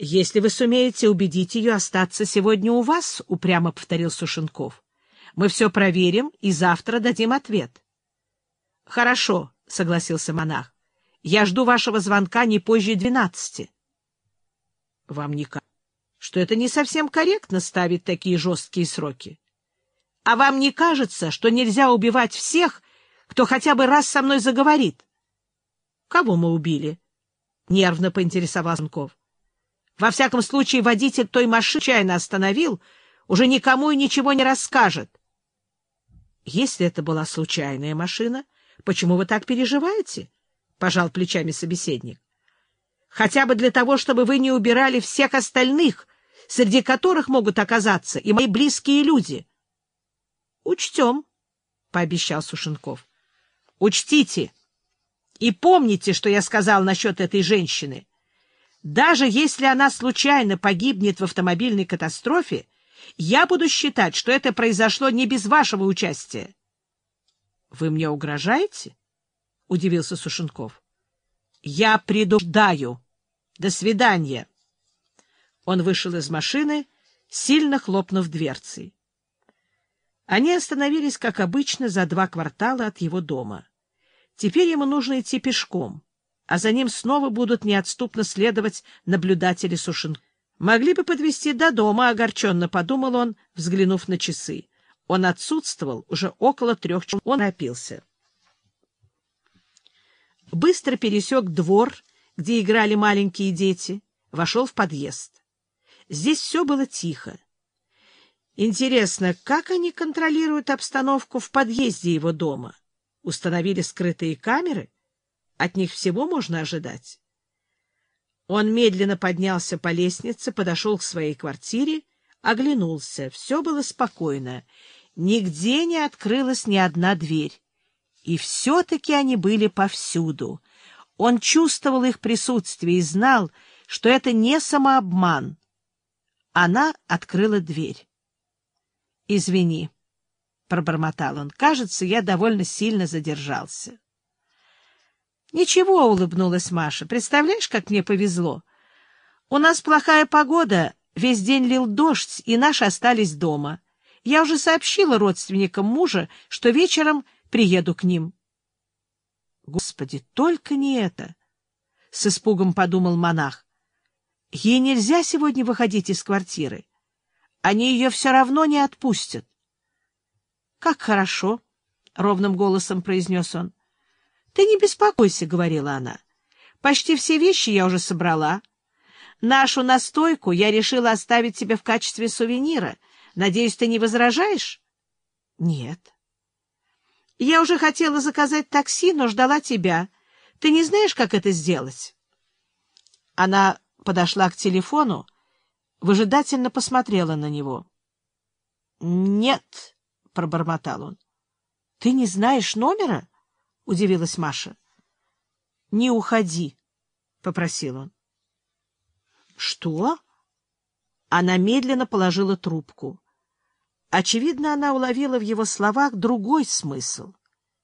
— Если вы сумеете убедить ее остаться сегодня у вас, — упрямо повторил Сушенков, — мы все проверим и завтра дадим ответ. — Хорошо, — согласился монах. — Я жду вашего звонка не позже двенадцати. — Вам не кажется, что это не совсем корректно ставить такие жесткие сроки? А вам не кажется, что нельзя убивать всех, кто хотя бы раз со мной заговорит? — Кого мы убили? — нервно поинтересовался Сушенков. Во всяком случае, водитель той машины чайно остановил, уже никому и ничего не расскажет. Если это была случайная машина, почему вы так переживаете? — пожал плечами собеседник. — Хотя бы для того, чтобы вы не убирали всех остальных, среди которых могут оказаться и мои близкие люди. — Учтем, — пообещал Сушенков. — Учтите и помните, что я сказал насчет этой женщины. Даже если она случайно погибнет в автомобильной катастрофе, я буду считать, что это произошло не без вашего участия. — Вы мне угрожаете? — удивился Сушенков. — Я предупреждаю. До свидания. Он вышел из машины, сильно хлопнув дверцей. Они остановились, как обычно, за два квартала от его дома. Теперь ему нужно идти пешком а за ним снова будут неотступно следовать наблюдатели Сушенко. Могли бы подвести до дома, огорченно подумал он, взглянув на часы. Он отсутствовал уже около трех часов. Он напился. Быстро пересек двор, где играли маленькие дети, вошел в подъезд. Здесь все было тихо. Интересно, как они контролируют обстановку в подъезде его дома? Установили скрытые камеры? От них всего можно ожидать. Он медленно поднялся по лестнице, подошел к своей квартире, оглянулся. Все было спокойно. Нигде не открылась ни одна дверь. И все-таки они были повсюду. Он чувствовал их присутствие и знал, что это не самообман. Она открыла дверь. «Извини», — пробормотал он, — «кажется, я довольно сильно задержался». — Ничего, — улыбнулась Маша. — Представляешь, как мне повезло? У нас плохая погода, весь день лил дождь, и наши остались дома. Я уже сообщила родственникам мужа, что вечером приеду к ним. — Господи, только не это! — с испугом подумал монах. — Ей нельзя сегодня выходить из квартиры. Они ее все равно не отпустят. — Как хорошо! — ровным голосом произнес он. —— Ты не беспокойся, — говорила она. — Почти все вещи я уже собрала. Нашу настойку я решила оставить тебе в качестве сувенира. Надеюсь, ты не возражаешь? — Нет. — Я уже хотела заказать такси, но ждала тебя. Ты не знаешь, как это сделать? Она подошла к телефону, выжидательно посмотрела на него. — Нет, — пробормотал он. — Ты не знаешь номера? — удивилась Маша. — Не уходи, — попросил он. — Что? Она медленно положила трубку. Очевидно, она уловила в его словах другой смысл.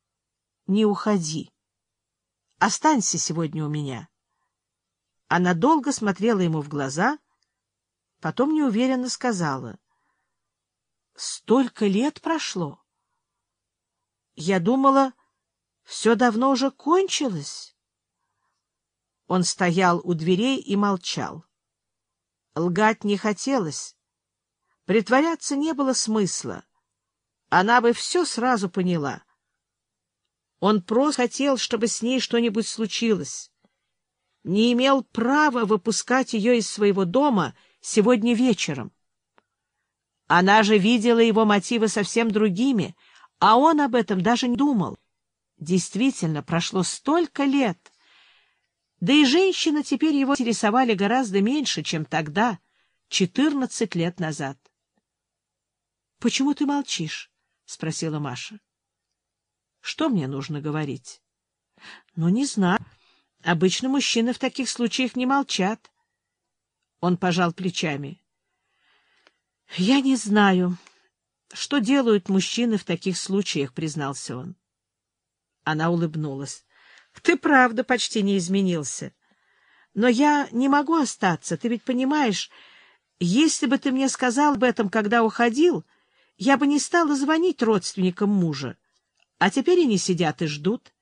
— Не уходи. Останься сегодня у меня. Она долго смотрела ему в глаза, потом неуверенно сказала. — Столько лет прошло. Я думала... Все давно уже кончилось. Он стоял у дверей и молчал. Лгать не хотелось. Притворяться не было смысла. Она бы все сразу поняла. Он просто хотел, чтобы с ней что-нибудь случилось. Не имел права выпускать ее из своего дома сегодня вечером. Она же видела его мотивы совсем другими, а он об этом даже не думал. Действительно, прошло столько лет. Да и женщины теперь его интересовали гораздо меньше, чем тогда, четырнадцать лет назад. — Почему ты молчишь? — спросила Маша. — Что мне нужно говорить? — Ну, не знаю. Обычно мужчины в таких случаях не молчат. Он пожал плечами. — Я не знаю, что делают мужчины в таких случаях, — признался он. Она улыбнулась. — Ты правда почти не изменился. Но я не могу остаться, ты ведь понимаешь, если бы ты мне сказал об этом, когда уходил, я бы не стала звонить родственникам мужа. А теперь они сидят и ждут.